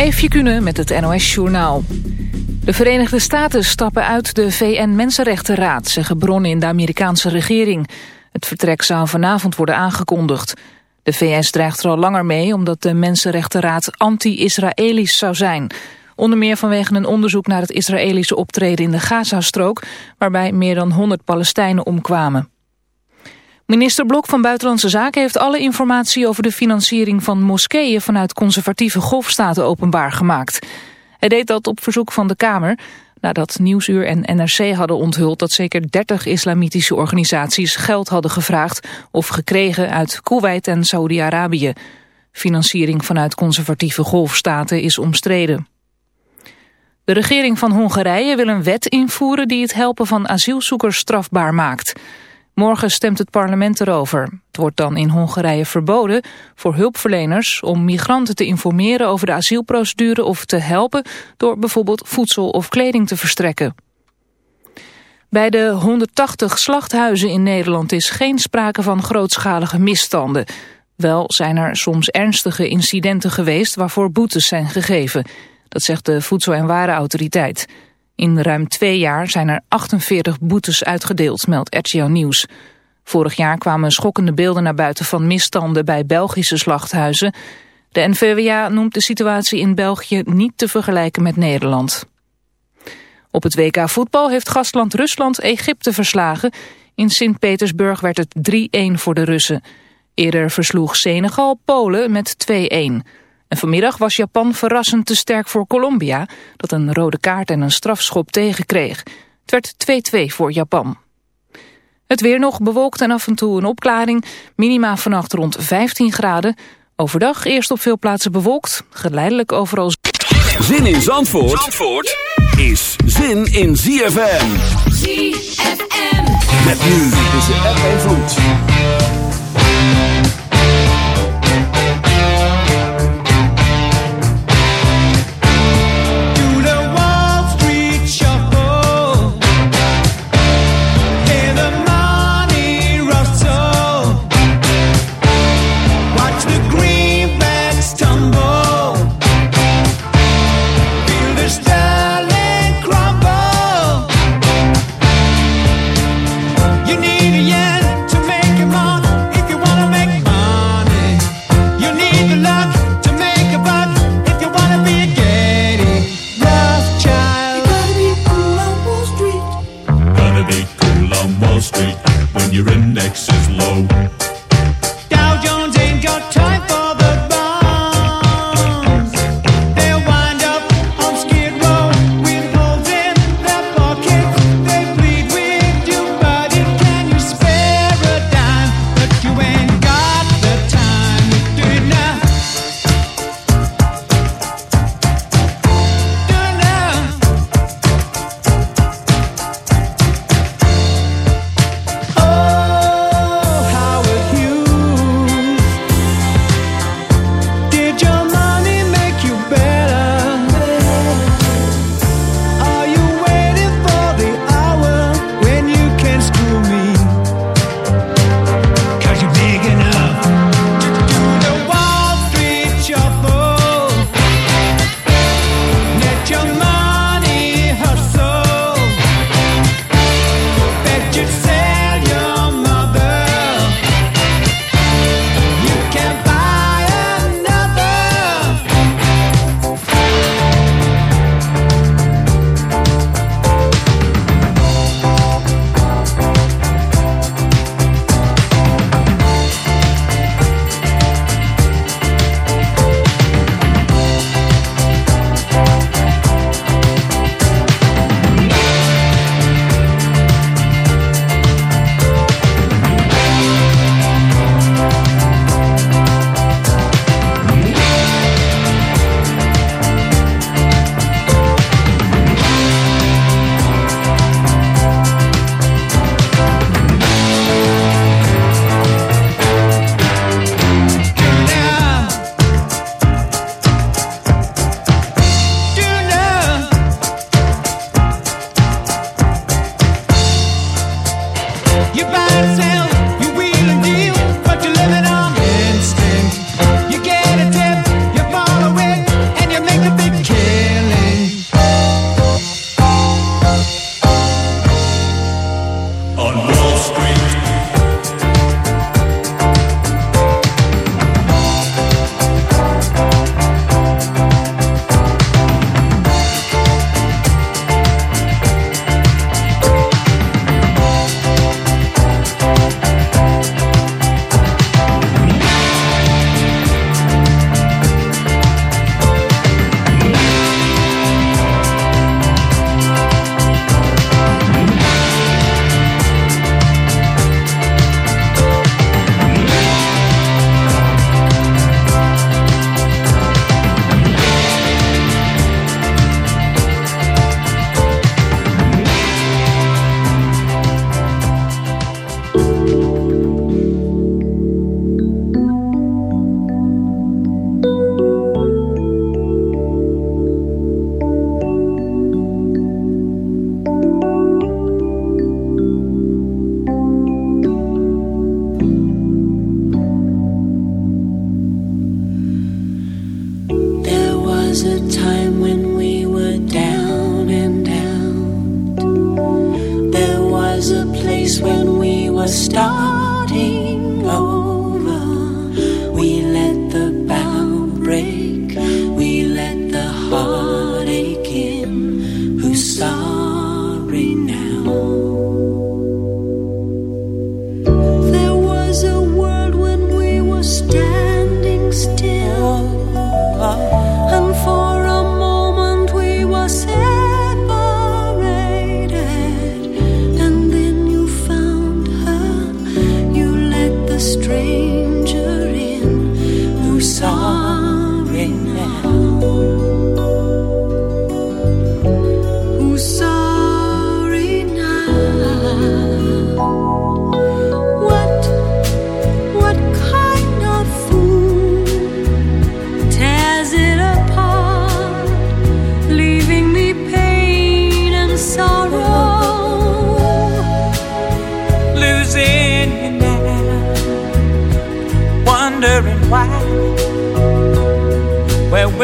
Eefje Kunnen met het NOS-journaal. De Verenigde Staten stappen uit de VN-Mensenrechtenraad... zeggen bronnen in de Amerikaanse regering. Het vertrek zou vanavond worden aangekondigd. De VS dreigt er al langer mee omdat de Mensenrechtenraad anti-Israëlisch zou zijn. Onder meer vanwege een onderzoek naar het Israëlische optreden in de Gazastrook... waarbij meer dan 100 Palestijnen omkwamen. Minister Blok van Buitenlandse Zaken heeft alle informatie over de financiering van moskeeën vanuit conservatieve golfstaten openbaar gemaakt. Hij deed dat op verzoek van de Kamer, nadat Nieuwsuur en NRC hadden onthuld dat zeker 30 islamitische organisaties geld hadden gevraagd of gekregen uit Kuwait en Saudi-Arabië. Financiering vanuit conservatieve golfstaten is omstreden. De regering van Hongarije wil een wet invoeren die het helpen van asielzoekers strafbaar maakt. Morgen stemt het parlement erover. Het wordt dan in Hongarije verboden voor hulpverleners om migranten te informeren over de asielprocedure of te helpen door bijvoorbeeld voedsel of kleding te verstrekken. Bij de 180 slachthuizen in Nederland is geen sprake van grootschalige misstanden. Wel zijn er soms ernstige incidenten geweest waarvoor boetes zijn gegeven. Dat zegt de Voedsel- en Warenautoriteit. In ruim twee jaar zijn er 48 boetes uitgedeeld, meldt RTO Nieuws. Vorig jaar kwamen schokkende beelden naar buiten van misstanden bij Belgische slachthuizen. De NVWA noemt de situatie in België niet te vergelijken met Nederland. Op het WK voetbal heeft gastland Rusland Egypte verslagen. In Sint-Petersburg werd het 3-1 voor de Russen. Eerder versloeg Senegal Polen met 2-1. En vanmiddag was Japan verrassend te sterk voor Colombia... dat een rode kaart en een strafschop tegenkreeg. Het werd 2-2 voor Japan. Het weer nog bewolkt en af en toe een opklaring. Minima vannacht rond 15 graden. Overdag eerst op veel plaatsen bewolkt. Geleidelijk overal... Zin in Zandvoort, Zandvoort is zin in ZFM. ZFM. Met nu tussen app en vloed.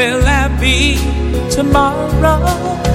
will I be tomorrow?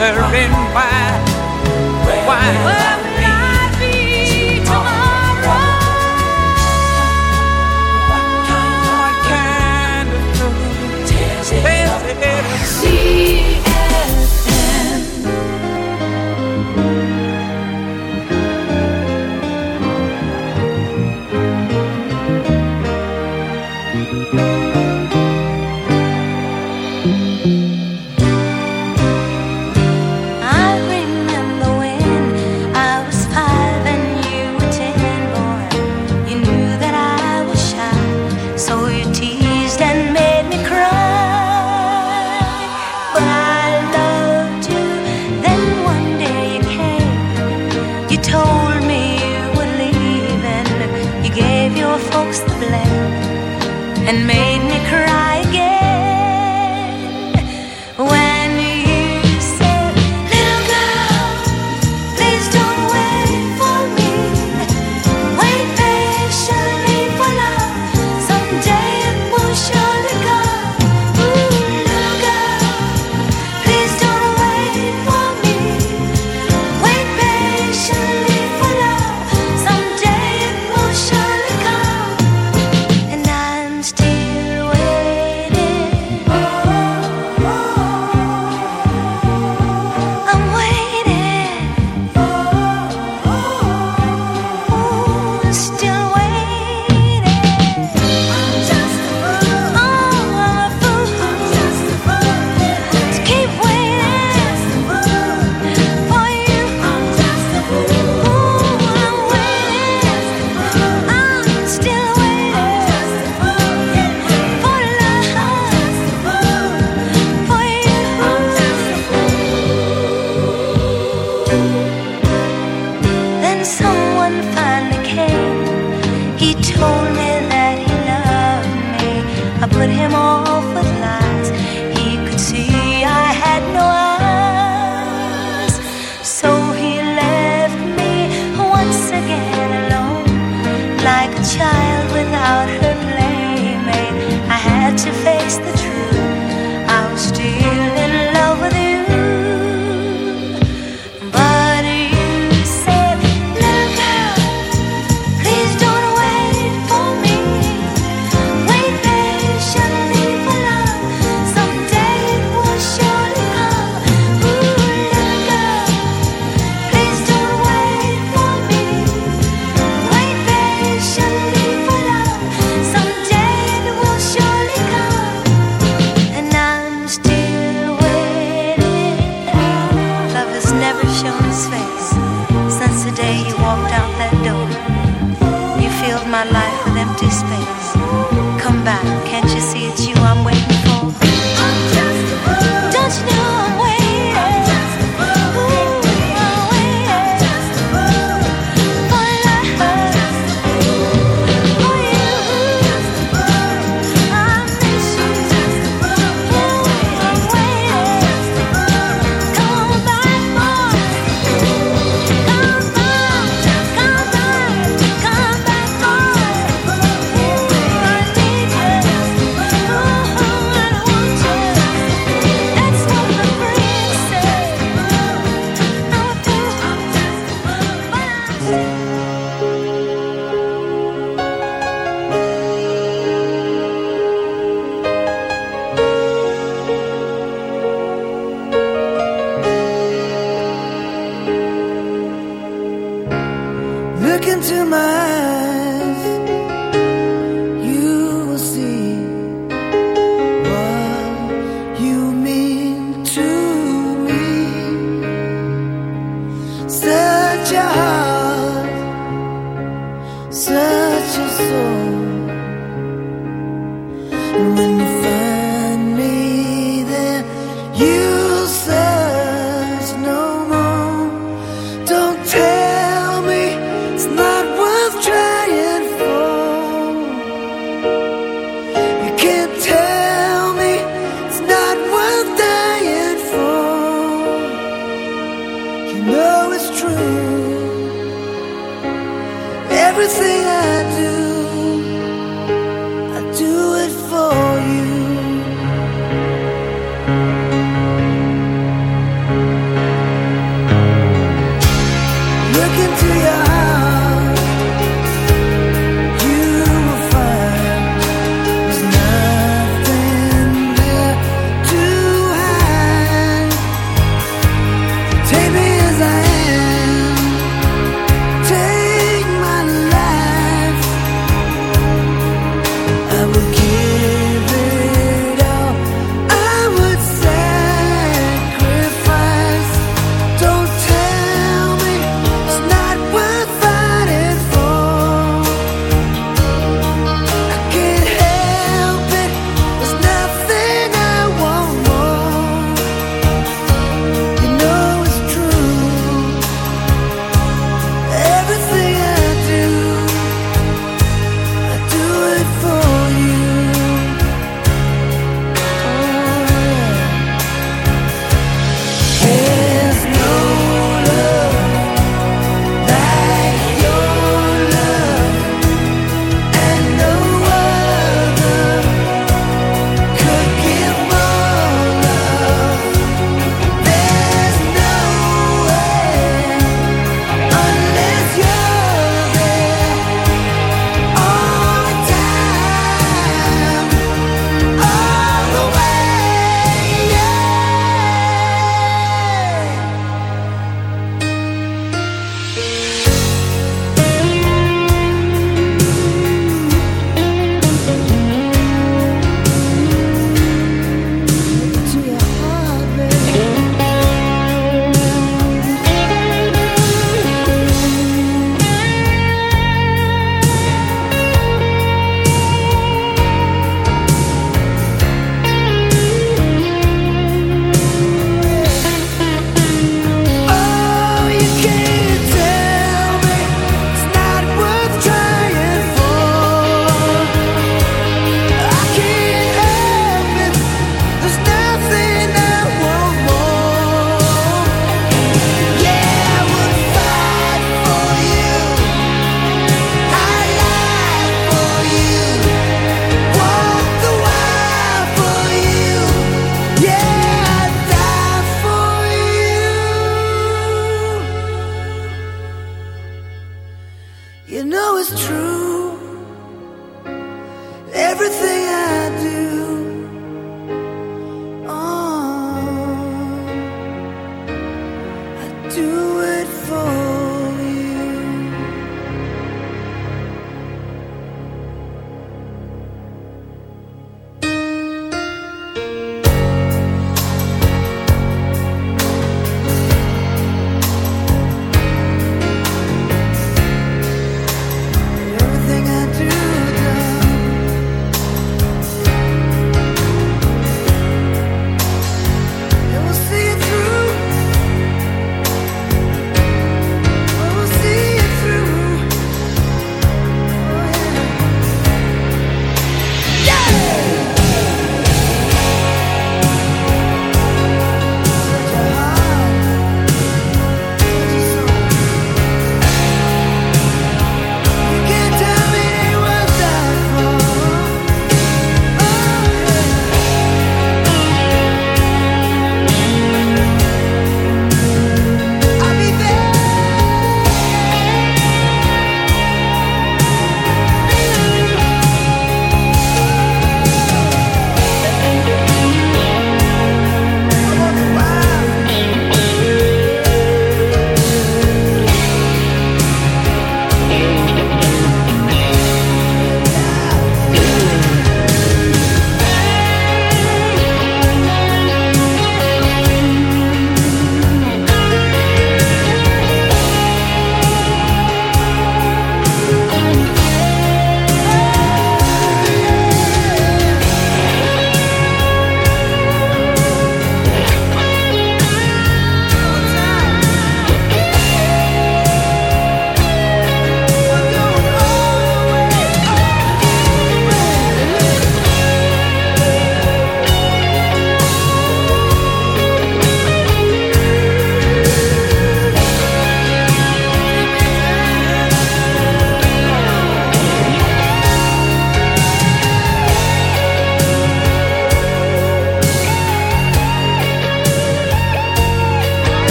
wondering why, where why. Will I be tomorrow? What kind of love is it?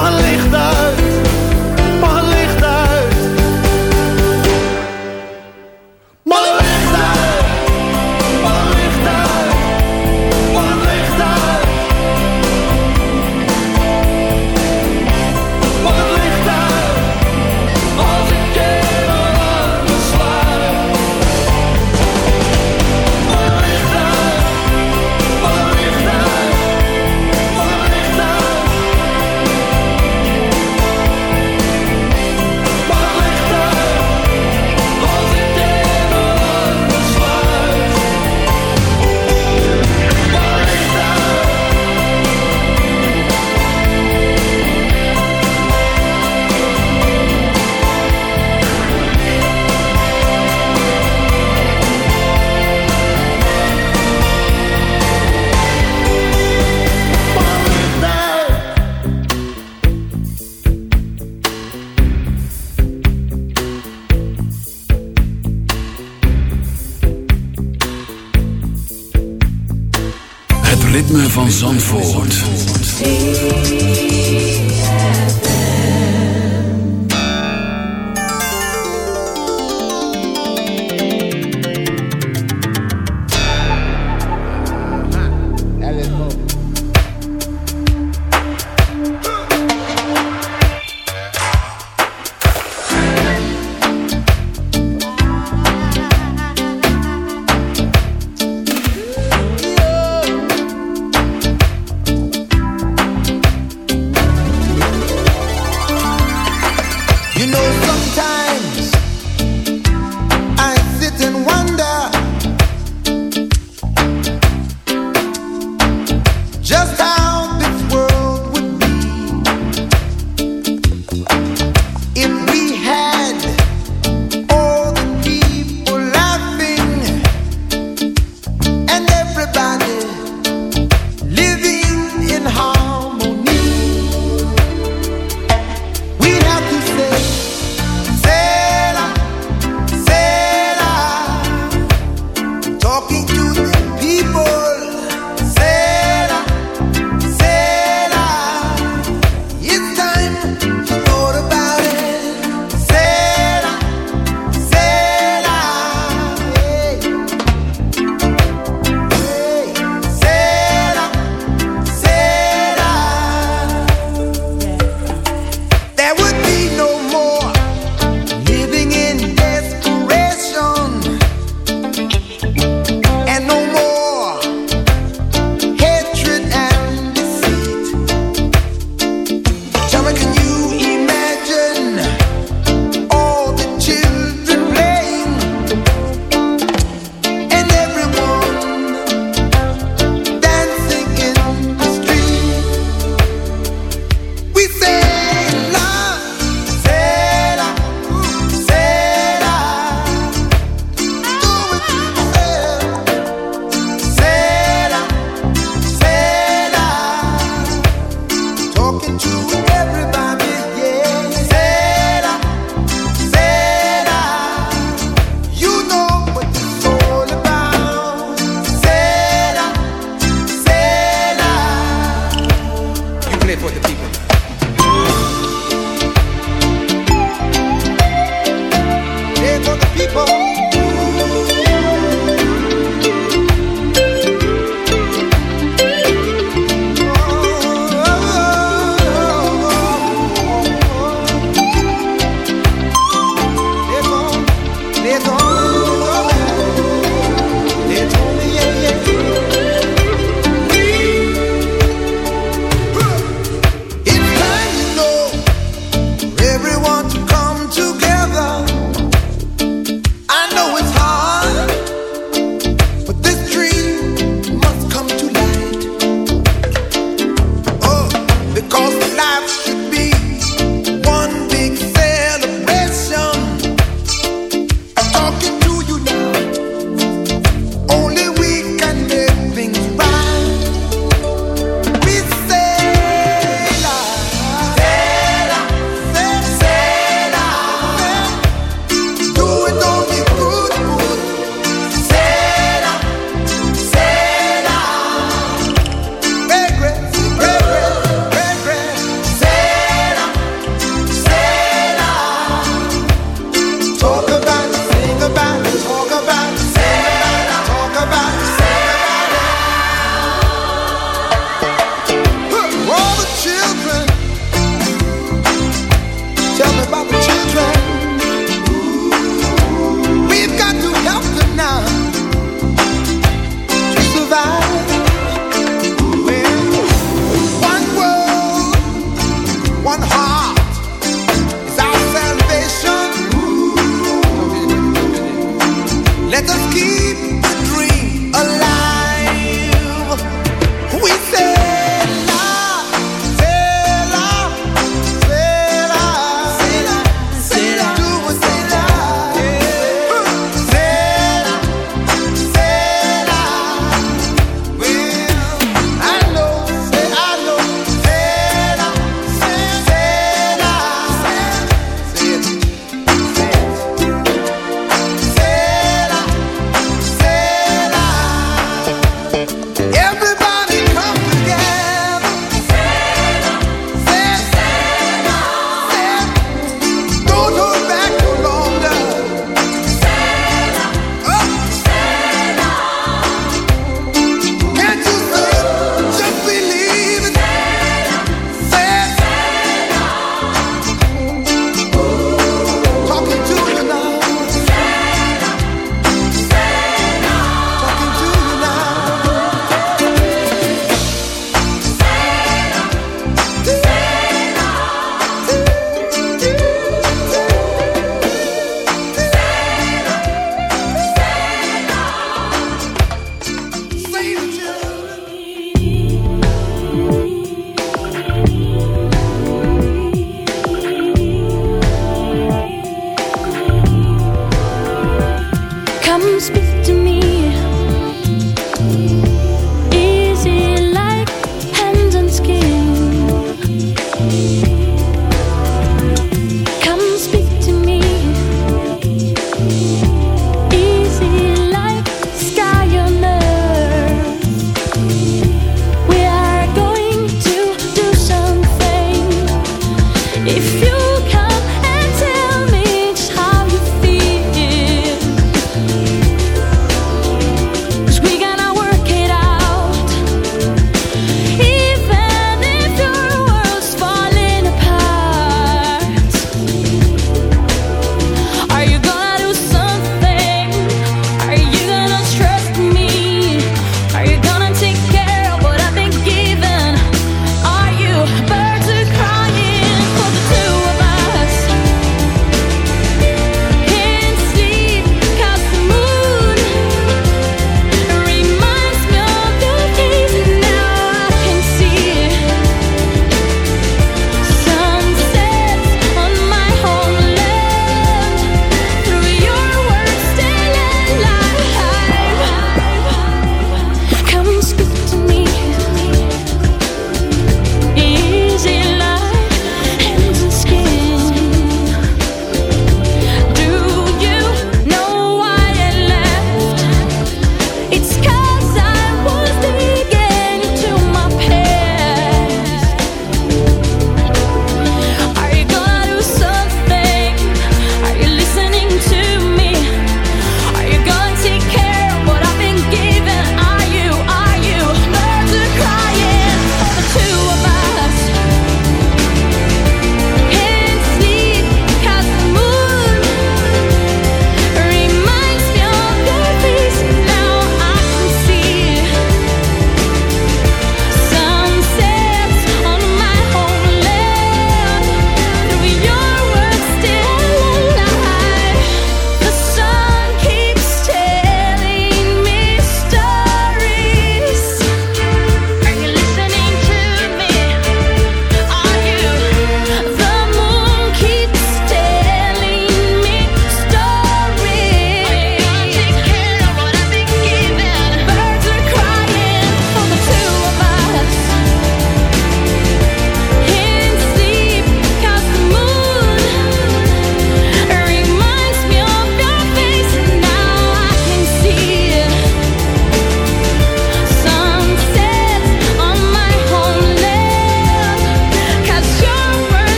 Mag licht Zandvoort.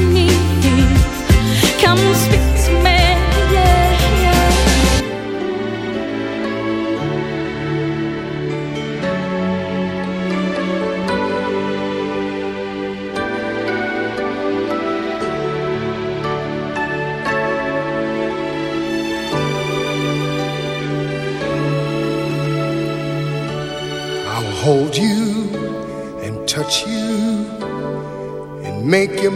to me.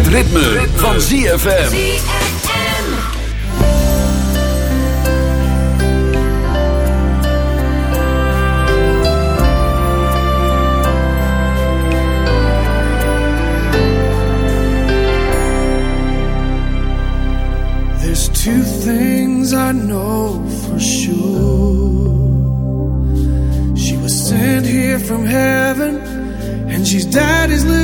Het ritme, van ZFM. There's two things I know for sure. She was sent here from heaven, and she's daddy's little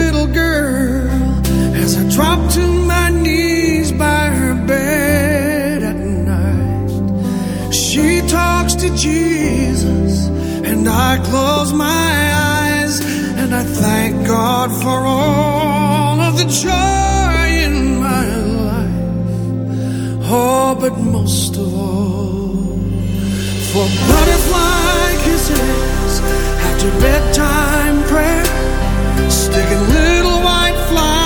close my eyes, and I thank God for all of the joy in my life. Oh, but most of all, for butterfly kisses after bedtime prayer, sticking little white flowers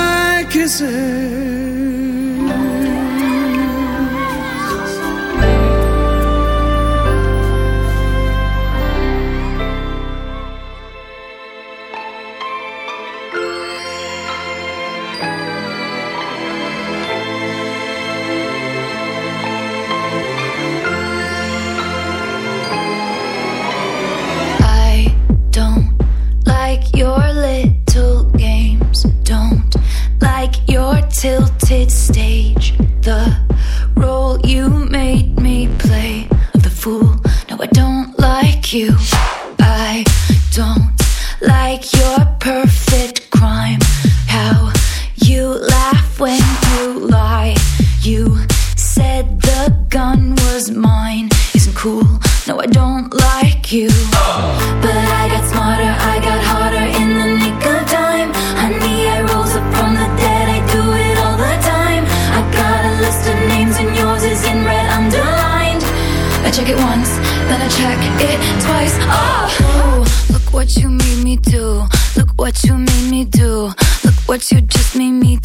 kisses like your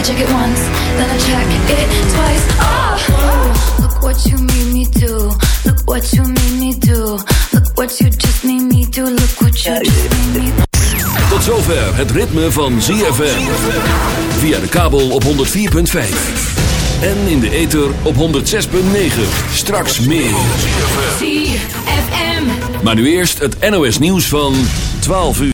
I check it once, then I check it twice. Oh, look what you made me do. Look what you made me do. Look what you just made me do. Look what you just made me do. Tot zover het ritme van ZFM. Via de kabel op 104.5. En in de ether op 106.9. Straks meer. ZFM. Maar nu eerst het NOS nieuws van 12 uur.